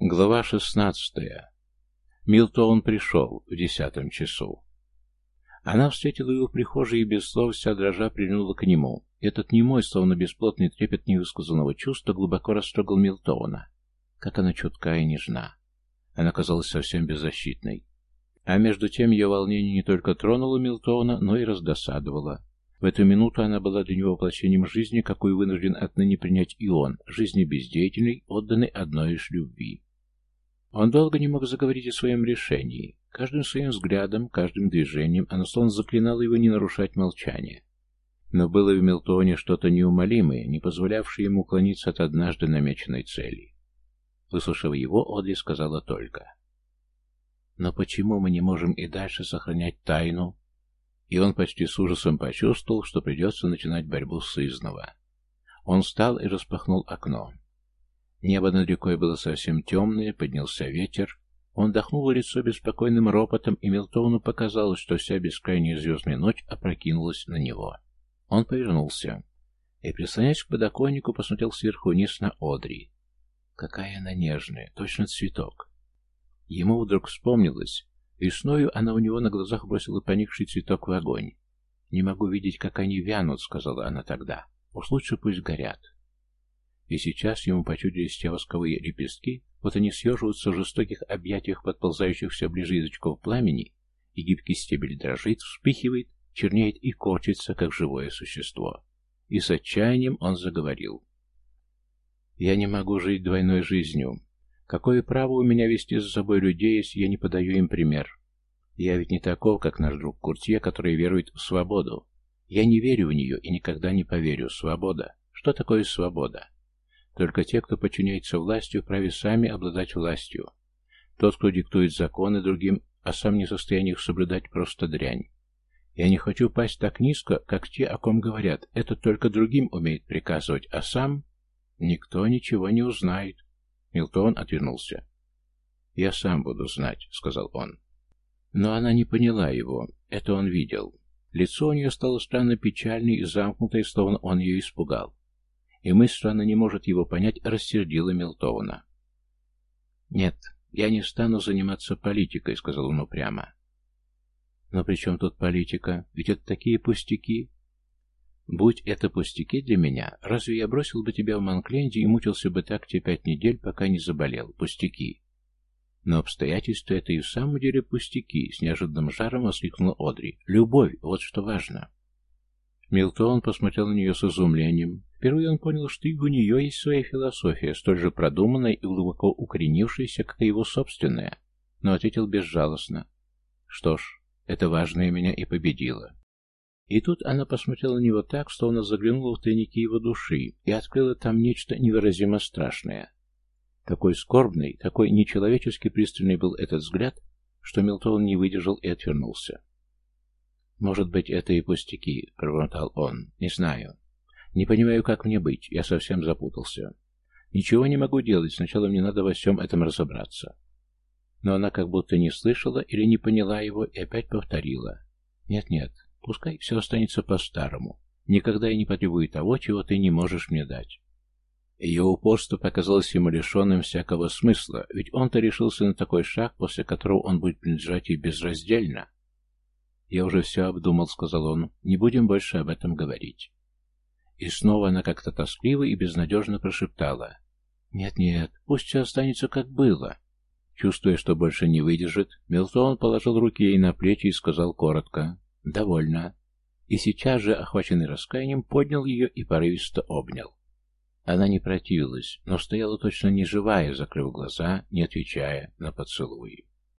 Глава шестнадцатая. Милтон пришел в десятом часу. Она встретила его в прихожей и без слов вся дрожа прильнула к нему. Этот немой, словно бесплотный трепет невысказанного чувства, глубоко растрогал Милтона. Как она чутка и нежна. Она казалась совсем беззащитной. А между тем ее волнение не только тронуло Милтона, но и раздосадовало. В эту минуту она была для него воплощением жизни, какую вынужден отныне принять и он, жизни бездеятельной, отданной одной лишь любви. Он долго не мог заговорить о своем решении. Каждым своим взглядом, каждым движением она словно заклинала его не нарушать молчание. Но было в Милтоне что-то неумолимое, не позволявшее ему уклониться от однажды намеченной цели. Выслушав его, Одри сказала только. «Но почему мы не можем и дальше сохранять тайну?» И он почти с ужасом почувствовал, что придется начинать борьбу с изнова. Он встал и распахнул окно. Небо над рекой было совсем темное, поднялся ветер, он вдохнул лицо беспокойным ропотом, и Милтону показалось, что вся бескрайняя звездная ночь опрокинулась на него. Он повернулся и, прислонясь к подоконнику, посмотрел сверху вниз на Одри. Какая она нежная, точно цветок. Ему вдруг вспомнилось, весною она у него на глазах бросила поникший цветок в огонь. «Не могу видеть, как они вянут», — сказала она тогда. «Уж лучше пусть горят». И сейчас ему почудились те восковые лепестки, вот они съеживаются в жестоких объятиях подползающих все ближе язычков пламени, и гибкий стебель дрожит, вспыхивает, чернеет и корчится, как живое существо. И с отчаянием он заговорил. «Я не могу жить двойной жизнью. Какое право у меня вести за собой людей, если я не подаю им пример? Я ведь не таков, как наш друг Куртье, который верует в свободу. Я не верю в нее и никогда не поверю. Свобода. Что такое свобода? Только те, кто подчиняется власти, вправе сами обладать властью. Тот, кто диктует законы другим, а сам не в состоянии их соблюдать, просто дрянь. Я не хочу пасть так низко, как те, о ком говорят. Это только другим умеет приказывать, а сам никто ничего не узнает. Милтон отвернулся. «Я сам буду знать», — сказал он. Но она не поняла его. Это он видел. Лицо у нее стало странно печальной и замкнутой, словно он ее испугал и мысль, она не может его понять, рассердила Милтона. «Нет, я не стану заниматься политикой», — сказал он упрямо. «Но при чем тут политика? Ведь это такие пустяки». «Будь это пустяки для меня, разве я бросил бы тебя в Монкленде и мучился бы так тебе пять недель, пока не заболел? Пустяки». «Но обстоятельства это и в самом деле пустяки», — с неожиданным жаром воскликнула Одри. «Любовь, вот что важно». Милтон посмотрел на нее с изумлением. Впервые он понял, что и у нее есть своя философия, столь же продуманная и глубоко укоренившаяся, как и его собственная, но ответил безжалостно. Что ж, это важное меня и победило. И тут она посмотрела на него так, что она заглянула в тайники его души и открыла там нечто невыразимо страшное. Такой скорбный, такой нечеловечески пристальный был этот взгляд, что Милтон не выдержал и отвернулся. «Может быть, это и пустяки», — пробормотал он. «Не знаю. Не понимаю, как мне быть. Я совсем запутался. Ничего не могу делать. Сначала мне надо во всем этом разобраться». Но она как будто не слышала или не поняла его и опять повторила. «Нет-нет, пускай все останется по-старому. Никогда я не потребую того, чего ты не можешь мне дать». Ее упорство показалось ему лишенным всякого смысла, ведь он-то решился на такой шаг, после которого он будет принадлежать ей безраздельно. «Я уже все обдумал», — сказал он. «Не будем больше об этом говорить». И снова она как-то тоскливо и безнадежно прошептала. «Нет-нет, пусть все останется как было». Чувствуя, что больше не выдержит, Милтон положил руки ей на плечи и сказал коротко «Довольно». И сейчас же, охваченный раскаянием, поднял ее и порывисто обнял. Она не противилась, но стояла точно неживая, закрыв глаза, не отвечая на поцелуи.